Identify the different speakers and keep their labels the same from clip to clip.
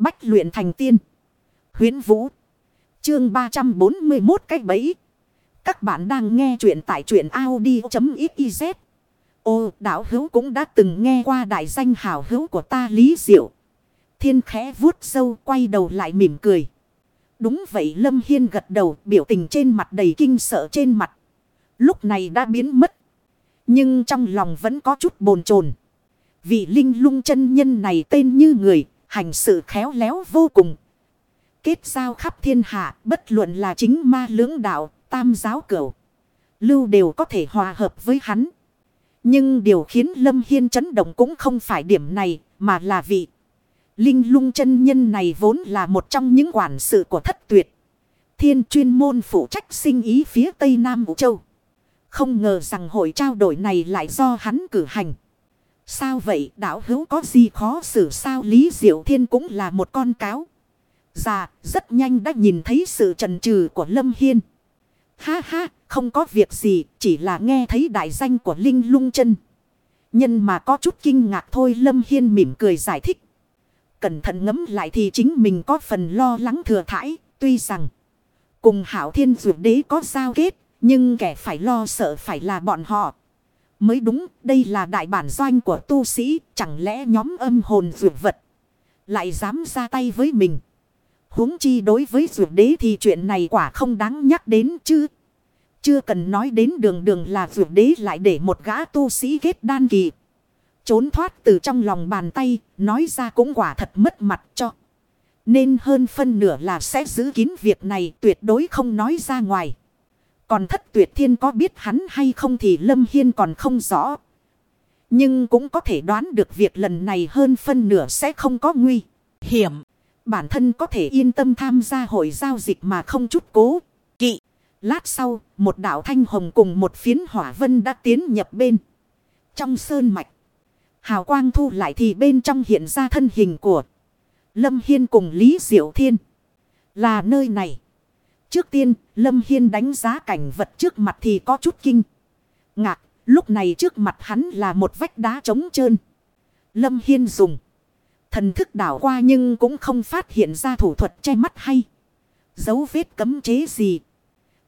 Speaker 1: Bách luyện thành tiên. Huyến Vũ. Chương 341 cách bẫy. Các bạn đang nghe truyện tại truyện Audi.xyz. Ô đảo hữu cũng đã từng nghe qua đại danh hào hữu của ta Lý Diệu. Thiên khẽ vuốt sâu quay đầu lại mỉm cười. Đúng vậy Lâm Hiên gật đầu biểu tình trên mặt đầy kinh sợ trên mặt. Lúc này đã biến mất. Nhưng trong lòng vẫn có chút bồn chồn Vị linh lung chân nhân này tên như người, hành sự khéo léo vô cùng. Kết giao khắp thiên hạ, bất luận là chính ma lưỡng đạo, tam giáo cửu. Lưu đều có thể hòa hợp với hắn. Nhưng điều khiến Lâm Hiên chấn động cũng không phải điểm này, mà là vị. Linh lung chân nhân này vốn là một trong những quản sự của thất tuyệt. Thiên chuyên môn phụ trách sinh ý phía tây nam Vũ Châu. Không ngờ rằng hội trao đổi này lại do hắn cử hành. Sao vậy đạo hữu có gì khó xử sao Lý Diệu Thiên cũng là một con cáo. Già, rất nhanh đã nhìn thấy sự trần trừ của Lâm Hiên. Ha ha, không có việc gì, chỉ là nghe thấy đại danh của Linh lung chân. Nhân mà có chút kinh ngạc thôi, Lâm Hiên mỉm cười giải thích. Cẩn thận ngẫm lại thì chính mình có phần lo lắng thừa thải. Tuy rằng cùng hảo thiên dược đế có giao kết. Nhưng kẻ phải lo sợ phải là bọn họ. Mới đúng, đây là đại bản doanh của tu sĩ, chẳng lẽ nhóm âm hồn dược vật lại dám ra tay với mình. huống chi đối với dược đế thì chuyện này quả không đáng nhắc đến chứ. Chưa cần nói đến đường đường là dược đế lại để một gã tu sĩ kết đan kỳ. Trốn thoát từ trong lòng bàn tay, nói ra cũng quả thật mất mặt cho. Nên hơn phân nửa là sẽ giữ kín việc này tuyệt đối không nói ra ngoài. Còn thất tuyệt thiên có biết hắn hay không thì Lâm Hiên còn không rõ. Nhưng cũng có thể đoán được việc lần này hơn phân nửa sẽ không có nguy hiểm. Bản thân có thể yên tâm tham gia hội giao dịch mà không chút cố. Kỵ. Lát sau, một đạo thanh hồng cùng một phiến hỏa vân đã tiến nhập bên. Trong sơn mạch. Hào quang thu lại thì bên trong hiện ra thân hình của Lâm Hiên cùng Lý Diệu Thiên. Là nơi này. Trước tiên, Lâm Hiên đánh giá cảnh vật trước mặt thì có chút kinh. Ngạc, lúc này trước mặt hắn là một vách đá trống trơn. Lâm Hiên dùng. Thần thức đảo qua nhưng cũng không phát hiện ra thủ thuật che mắt hay. Dấu vết cấm chế gì.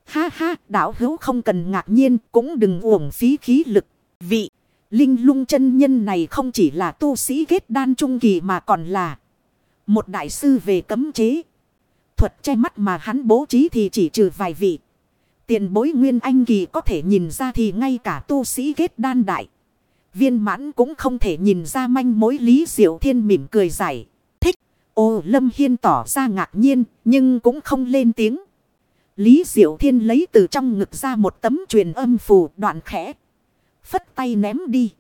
Speaker 1: Ha ha, đảo hữu không cần ngạc nhiên, cũng đừng uổng phí khí lực. Vị, linh lung chân nhân này không chỉ là tu sĩ kết đan trung kỳ mà còn là một đại sư về cấm chế thuật che mắt mà hắn bố trí thì chỉ trừ vài vị. Tiền bối nguyên anh kỳ có thể nhìn ra thì ngay cả tu sĩ kết đan đại. Viên mãn cũng không thể nhìn ra manh mối Lý Diệu Thiên mỉm cười giải. Thích. Ô, Lâm Hiên tỏ ra ngạc nhiên, nhưng cũng không lên tiếng. Lý Diệu Thiên lấy từ trong ngực ra một tấm truyền âm phù đoạn khẽ. Phất tay ném đi.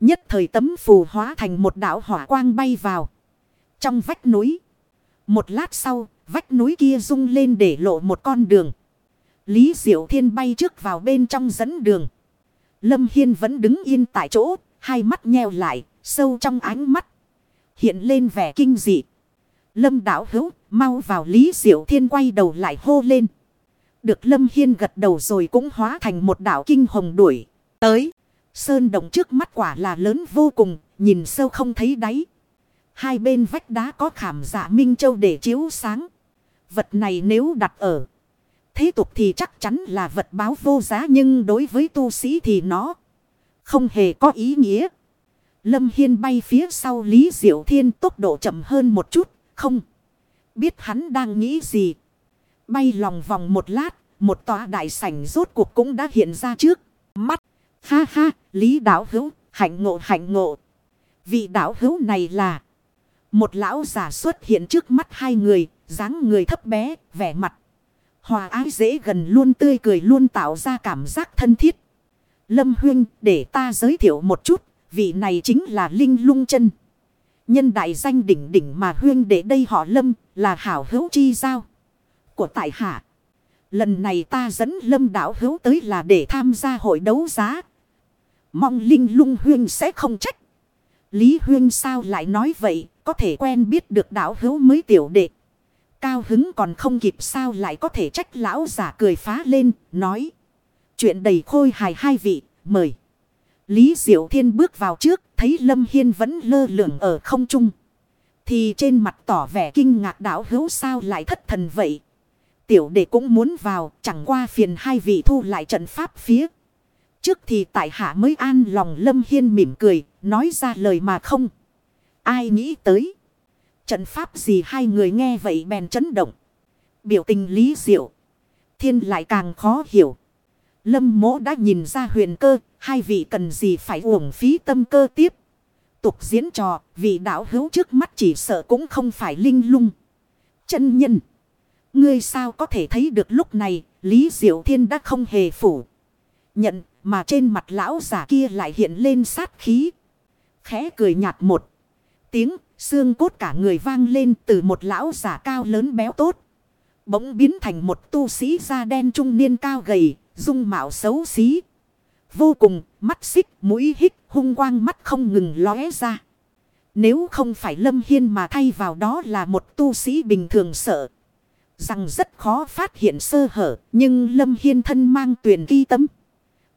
Speaker 1: Nhất thời tấm phù hóa thành một đảo hỏa quang bay vào. Trong vách núi. Một lát sau, Vách núi kia rung lên để lộ một con đường. Lý Diệu Thiên bay trước vào bên trong dẫn đường. Lâm Hiên vẫn đứng yên tại chỗ, hai mắt nheo lại, sâu trong ánh mắt. Hiện lên vẻ kinh dị. Lâm đảo hữu, mau vào Lý Diệu Thiên quay đầu lại hô lên. Được Lâm Hiên gật đầu rồi cũng hóa thành một đảo kinh hồng đuổi. Tới, sơn động trước mắt quả là lớn vô cùng, nhìn sâu không thấy đáy. Hai bên vách đá có khảm dạ Minh Châu để chiếu sáng. Vật này nếu đặt ở thế tục thì chắc chắn là vật báo vô giá nhưng đối với tu sĩ thì nó không hề có ý nghĩa. Lâm Hiên bay phía sau Lý Diệu Thiên tốc độ chậm hơn một chút, không biết hắn đang nghĩ gì. Bay lòng vòng một lát, một tòa đại sảnh rốt cuộc cũng đã hiện ra trước. Mắt, ha ha, Lý Đảo Hữu, hạnh ngộ hạnh ngộ. Vị đảo hữu này là một lão giả xuất hiện trước mắt hai người, dáng người thấp bé, vẻ mặt. Hòa ái dễ gần luôn tươi cười luôn tạo ra cảm giác thân thiết. Lâm Huyên để ta giới thiệu một chút, vị này chính là Linh Lung chân Nhân đại danh đỉnh đỉnh mà Huyên để đây họ Lâm là hảo hữu chi giao của tại hạ. Lần này ta dẫn Lâm đảo hữu tới là để tham gia hội đấu giá. Mong Linh Lung Huyên sẽ không trách. Lý Huyên sao lại nói vậy, có thể quen biết được đảo hữu mới tiểu đệ. Cao hứng còn không kịp sao lại có thể trách lão giả cười phá lên, nói. Chuyện đầy khôi hài hai vị, mời. Lý Diệu Thiên bước vào trước, thấy Lâm Hiên vẫn lơ lửng ở không trung. Thì trên mặt tỏ vẻ kinh ngạc đảo hữu sao lại thất thần vậy. Tiểu đệ cũng muốn vào chẳng qua phiền hai vị thu lại trận pháp phía. Trước thì tại hạ mới an lòng Lâm Hiên mỉm cười, nói ra lời mà không. Ai nghĩ tới. Trận pháp gì hai người nghe vậy bèn chấn động. Biểu tình lý diệu. Thiên lại càng khó hiểu. Lâm mỗ đã nhìn ra huyền cơ. Hai vị cần gì phải uổng phí tâm cơ tiếp. Tục diễn trò. Vị đạo hữu trước mắt chỉ sợ cũng không phải linh lung. Chân nhân. Ngươi sao có thể thấy được lúc này. Lý diệu thiên đã không hề phủ. Nhận mà trên mặt lão giả kia lại hiện lên sát khí. Khẽ cười nhạt một tiếng Xương cốt cả người vang lên từ một lão giả cao lớn béo tốt. Bỗng biến thành một tu sĩ da đen trung niên cao gầy, dung mạo xấu xí. Vô cùng, mắt xích, mũi hít, hung quang mắt không ngừng lóe ra. Nếu không phải Lâm Hiên mà thay vào đó là một tu sĩ bình thường sợ. Rằng rất khó phát hiện sơ hở, nhưng Lâm Hiên thân mang tuyển ghi tấm.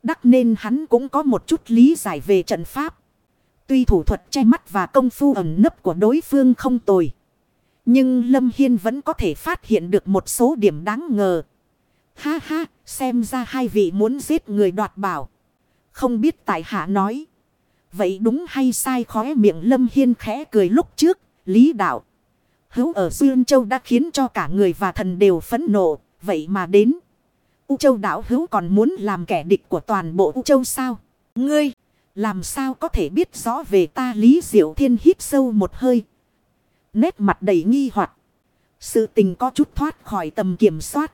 Speaker 1: Đắc nên hắn cũng có một chút lý giải về trận pháp. Tuy thủ thuật che mắt và công phu ẩn nấp của đối phương không tồi. Nhưng Lâm Hiên vẫn có thể phát hiện được một số điểm đáng ngờ. Ha ha, xem ra hai vị muốn giết người đoạt bảo. Không biết tại hạ nói. Vậy đúng hay sai khóe miệng Lâm Hiên khẽ cười lúc trước, lý đạo. Hữu ở Duyên Châu đã khiến cho cả người và thần đều phẫn nộ, vậy mà đến. U Châu đảo hữu còn muốn làm kẻ địch của toàn bộ U Châu sao? Ngươi! Làm sao có thể biết rõ về ta Lý Diệu Thiên hít sâu một hơi. Nét mặt đầy nghi hoặc Sự tình có chút thoát khỏi tầm kiểm soát.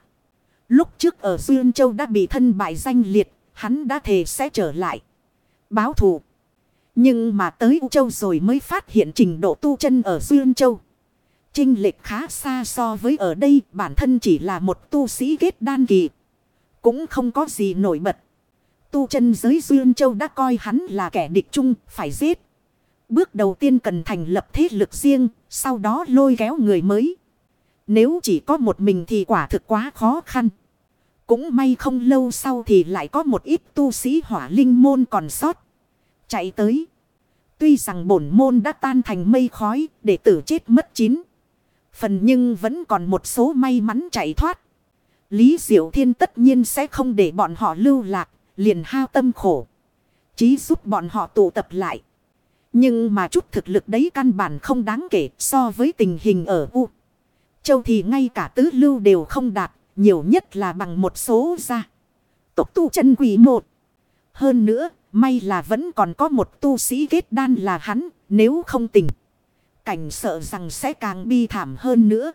Speaker 1: Lúc trước ở Duyên Châu đã bị thân bại danh liệt. Hắn đã thề sẽ trở lại. Báo thù. Nhưng mà tới U Châu rồi mới phát hiện trình độ tu chân ở Duyên Châu. Trinh lệch khá xa so với ở đây, bản thân chỉ là một tu sĩ kết đan kỳ. Cũng không có gì nổi bật tu chân giới Duyên Châu đã coi hắn là kẻ địch chung, phải giết. Bước đầu tiên cần thành lập thế lực riêng, sau đó lôi kéo người mới. Nếu chỉ có một mình thì quả thực quá khó khăn. Cũng may không lâu sau thì lại có một ít tu sĩ hỏa linh môn còn sót. Chạy tới. Tuy rằng bổn môn đã tan thành mây khói, để tử chết mất chín. Phần nhưng vẫn còn một số may mắn chạy thoát. Lý Diệu Thiên tất nhiên sẽ không để bọn họ lưu lạc liền hao tâm khổ. Chí giúp bọn họ tụ tập lại. Nhưng mà chút thực lực đấy căn bản không đáng kể so với tình hình ở U. Châu thì ngay cả tứ lưu đều không đạt, nhiều nhất là bằng một số ra. Tộc tu chân quỷ một. Hơn nữa, may là vẫn còn có một tu sĩ kết đan là hắn, nếu không tình. Cảnh sợ rằng sẽ càng bi thảm hơn nữa.